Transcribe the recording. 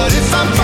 But if I'm